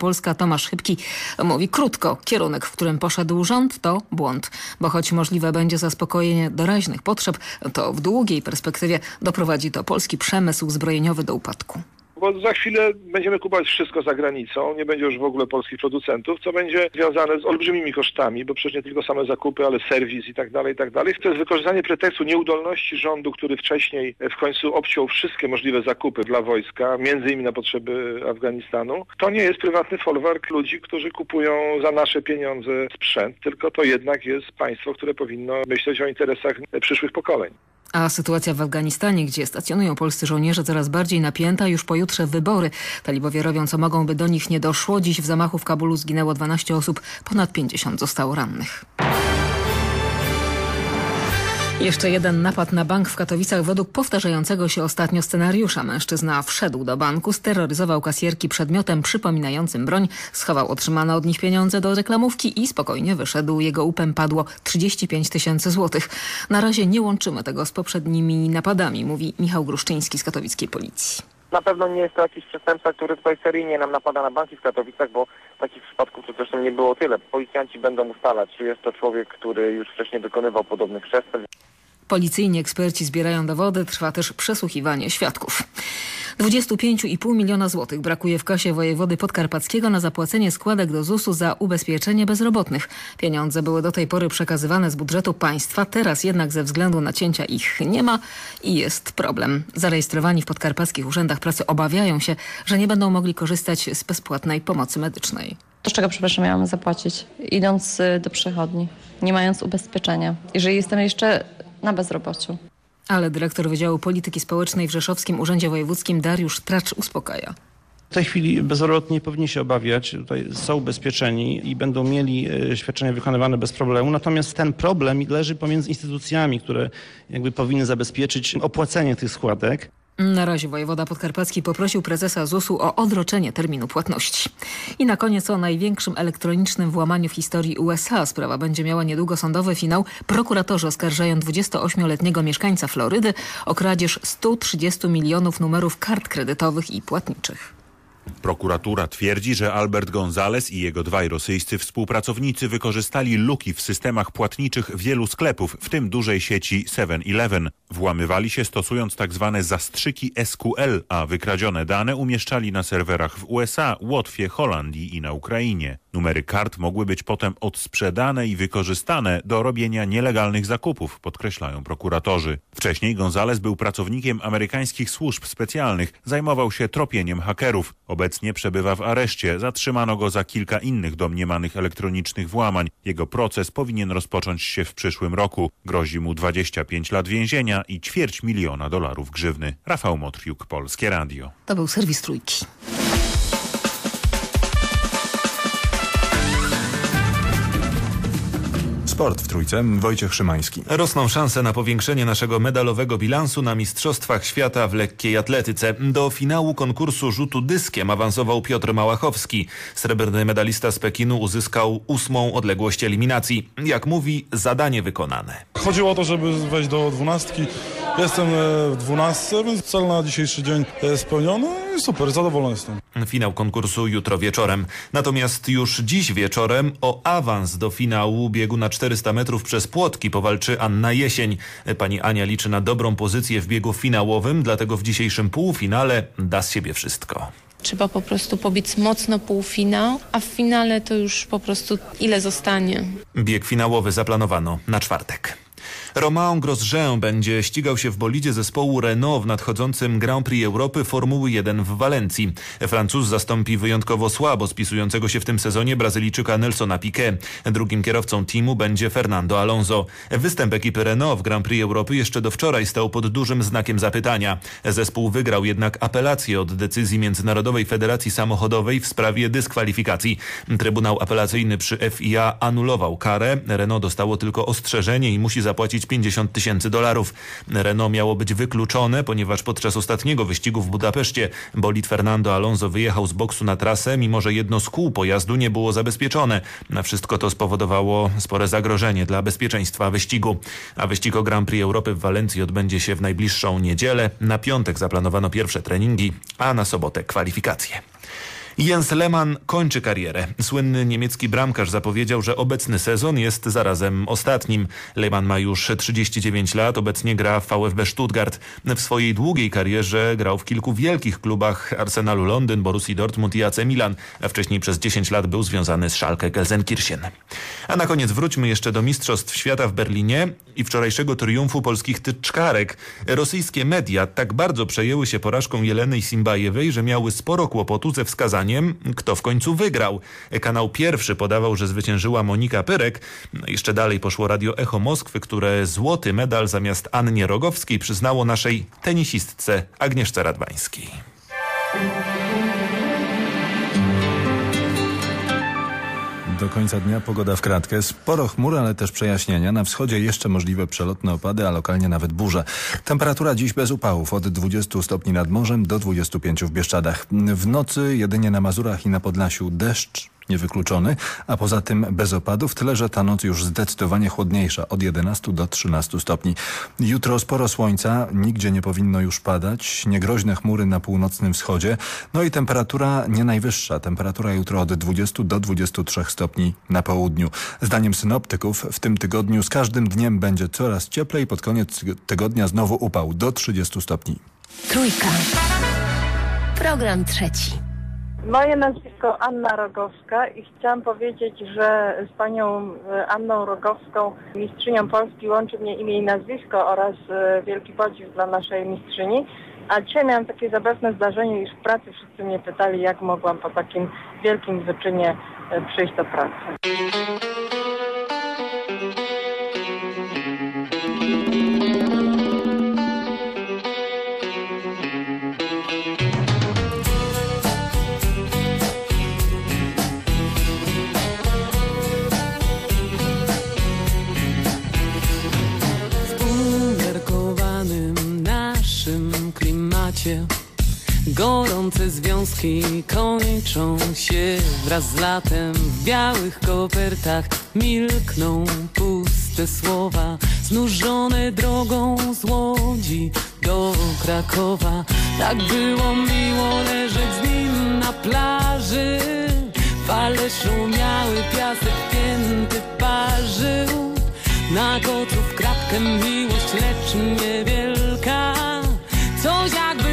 Polska Tomasz Chybki mówi krótko, kierunek, w którym poszedł rząd to błąd, bo choć możliwe będzie zaspokojenie doraźnych potrzeb, to w długiej perspektywie doprowadzi to polski przemysł zbrojeniowy do upadku. Bo za chwilę będziemy kupować wszystko za granicą, nie będzie już w ogóle polskich producentów, co będzie związane z olbrzymimi kosztami, bo przecież nie tylko same zakupy, ale serwis i tak dalej, i tak dalej. To jest wykorzystanie pretekstu nieudolności rządu, który wcześniej w końcu obciął wszystkie możliwe zakupy dla wojska, między innymi na potrzeby Afganistanu. To nie jest prywatny folwark ludzi, którzy kupują za nasze pieniądze sprzęt, tylko to jednak jest państwo, które powinno myśleć o interesach przyszłych pokoleń. A sytuacja w Afganistanie, gdzie stacjonują polscy żołnierze, coraz bardziej napięta. Już pojutrze wybory. Talibowie robią co mogą, by do nich nie doszło. Dziś w zamachu w Kabulu zginęło 12 osób, ponad 50 zostało rannych. Jeszcze jeden napad na bank w Katowicach według powtarzającego się ostatnio scenariusza. Mężczyzna wszedł do banku, steroryzował kasjerki przedmiotem przypominającym broń, schował otrzymane od nich pieniądze do reklamówki i spokojnie wyszedł. Jego upem padło 35 tysięcy złotych. Na razie nie łączymy tego z poprzednimi napadami, mówi Michał Gruszczyński z katowickiej policji. Na pewno nie jest to jakiś przestępca, który tutaj seryjnie nam napada na banki w Katowicach, bo takich przypadków to zresztą nie było tyle. Policjanci będą ustalać, czy jest to człowiek, który już wcześniej dokonywał podobnych przestępstw. Policyjni eksperci zbierają dowody, trwa też przesłuchiwanie świadków. 25,5 miliona złotych brakuje w kasie wojewody podkarpackiego na zapłacenie składek do ZUS-u za ubezpieczenie bezrobotnych. Pieniądze były do tej pory przekazywane z budżetu państwa, teraz jednak ze względu na cięcia ich nie ma i jest problem. Zarejestrowani w podkarpackich urzędach pracy obawiają się, że nie będą mogli korzystać z bezpłatnej pomocy medycznej. To z czego, przepraszam, miałam zapłacić, idąc y, do przychodni, nie mając ubezpieczenia. Jeżeli jestem jeszcze na bezrobociu. Ale dyrektor Wydziału Polityki Społecznej w Rzeszowskim Urzędzie Wojewódzkim Dariusz Tracz uspokaja. W tej chwili bezrobotni powinni się obawiać, tutaj są ubezpieczeni i będą mieli e, świadczenia wykonywane bez problemu. Natomiast ten problem leży pomiędzy instytucjami, które jakby powinny zabezpieczyć opłacenie tych składek. Na razie wojewoda podkarpacki poprosił prezesa ZUS-u o odroczenie terminu płatności. I na koniec o największym elektronicznym włamaniu w historii USA. Sprawa będzie miała niedługo sądowy finał. Prokuratorzy oskarżają 28-letniego mieszkańca Florydy o kradzież 130 milionów numerów kart kredytowych i płatniczych. Prokuratura twierdzi, że Albert Gonzales i jego dwaj rosyjscy współpracownicy wykorzystali luki w systemach płatniczych wielu sklepów, w tym dużej sieci 7-Eleven. Włamywali się stosując tzw. Tak zastrzyki SQL, a wykradzione dane umieszczali na serwerach w USA, Łotwie, Holandii i na Ukrainie. Numery kart mogły być potem odsprzedane i wykorzystane do robienia nielegalnych zakupów, podkreślają prokuratorzy. Wcześniej Gonzales był pracownikiem amerykańskich służb specjalnych, zajmował się tropieniem hakerów. Obecnie przebywa w areszcie. Zatrzymano go za kilka innych domniemanych elektronicznych włamań. Jego proces powinien rozpocząć się w przyszłym roku. Grozi mu 25 lat więzienia i ćwierć miliona dolarów grzywny. Rafał Motriuk, Polskie Radio. To był serwis Trójki. Sport w trójce. Wojciech Szymański. Rosną szanse na powiększenie naszego medalowego bilansu na Mistrzostwach Świata w lekkiej atletyce. Do finału konkursu rzutu dyskiem awansował Piotr Małachowski. Srebrny medalista z Pekinu uzyskał ósmą odległość eliminacji. Jak mówi, zadanie wykonane. Chodziło o to, żeby wejść do dwunastki. Jestem e, w dwunastce, więc cel na dzisiejszy dzień spełniony i super, zadowolony jestem. Finał konkursu jutro wieczorem. Natomiast już dziś wieczorem o awans do finału biegu na 400 metrów przez płotki powalczy Anna Jesień. Pani Ania liczy na dobrą pozycję w biegu finałowym, dlatego w dzisiejszym półfinale da z siebie wszystko. Trzeba po prostu pobiec mocno półfinał, a w finale to już po prostu ile zostanie. Bieg finałowy zaplanowano na czwartek. Romain Grosjean będzie ścigał się w bolidzie zespołu Renault w nadchodzącym Grand Prix Europy Formuły 1 w Walencji. Francuz zastąpi wyjątkowo słabo spisującego się w tym sezonie Brazylijczyka Nelsona Piquet. Drugim kierowcą teamu będzie Fernando Alonso. Występ ekipy Renault w Grand Prix Europy jeszcze do wczoraj stał pod dużym znakiem zapytania. Zespół wygrał jednak apelację od decyzji Międzynarodowej Federacji Samochodowej w sprawie dyskwalifikacji. Trybunał apelacyjny przy FIA anulował karę. Renault dostało tylko ostrzeżenie i musi zapłacić 50 tysięcy dolarów. Renault miało być wykluczone, ponieważ podczas ostatniego wyścigu w Budapeszcie bolid Fernando Alonso wyjechał z boksu na trasę, mimo że jedno z kół pojazdu nie było zabezpieczone. Na wszystko to spowodowało spore zagrożenie dla bezpieczeństwa wyścigu. A wyścig o Grand Prix Europy w Walencji odbędzie się w najbliższą niedzielę. Na piątek zaplanowano pierwsze treningi, a na sobotę kwalifikacje. Jens Lehmann kończy karierę. Słynny niemiecki bramkarz zapowiedział, że obecny sezon jest zarazem ostatnim. Lehmann ma już 39 lat, obecnie gra w VfB Stuttgart. W swojej długiej karierze grał w kilku wielkich klubach Arsenalu Londyn, Borussii Dortmund i AC Milan, a wcześniej przez 10 lat był związany z Schalke Gelsenkirchen. A na koniec wróćmy jeszcze do Mistrzostw Świata w Berlinie i wczorajszego triumfu polskich tyczkarek. Rosyjskie media tak bardzo przejęły się porażką Jeleny Simbajewej, że miały sporo kłopotu ze wskazaniem kto w końcu wygrał. Kanał pierwszy podawał, że zwyciężyła Monika Pyrek. Jeszcze dalej poszło Radio Echo Moskwy, które złoty medal zamiast Annie Rogowskiej przyznało naszej tenisistce Agnieszce Radwańskiej. Do końca dnia pogoda w kratkę. Sporo chmur, ale też przejaśnienia. Na wschodzie jeszcze możliwe przelotne opady, a lokalnie nawet burze. Temperatura dziś bez upałów od 20 stopni nad morzem do 25 w Bieszczadach. W nocy jedynie na Mazurach i na Podlasiu deszcz, niewykluczony, a poza tym bez opadów, tyle że ta noc już zdecydowanie chłodniejsza, od 11 do 13 stopni. Jutro sporo słońca, nigdzie nie powinno już padać, niegroźne chmury na północnym wschodzie, no i temperatura nie najwyższa, temperatura jutro od 20 do 23 stopni na południu. Zdaniem synoptyków w tym tygodniu z każdym dniem będzie coraz cieplej, pod koniec tygodnia znowu upał do 30 stopni. Trójka. Program trzeci. Moje nazwisko Anna Rogowska i chciałam powiedzieć, że z panią e, Anną Rogowską, mistrzynią Polski, łączy mnie imię i nazwisko oraz e, wielki podziw dla naszej mistrzyni. A dzisiaj miałam takie zabawne zdarzenie, iż w pracy wszyscy mnie pytali, jak mogłam po takim wielkim wyczynie e, przyjść do pracy. Związki kończą się wraz z latem. W białych kopertach milkną puste słowa Znużone drogą z Łodzi do Krakowa. Tak było miło leżeć z nim na plaży. Fale szumiały, piasek pięty parzył. Na gotów kratkę miłość, lecz nie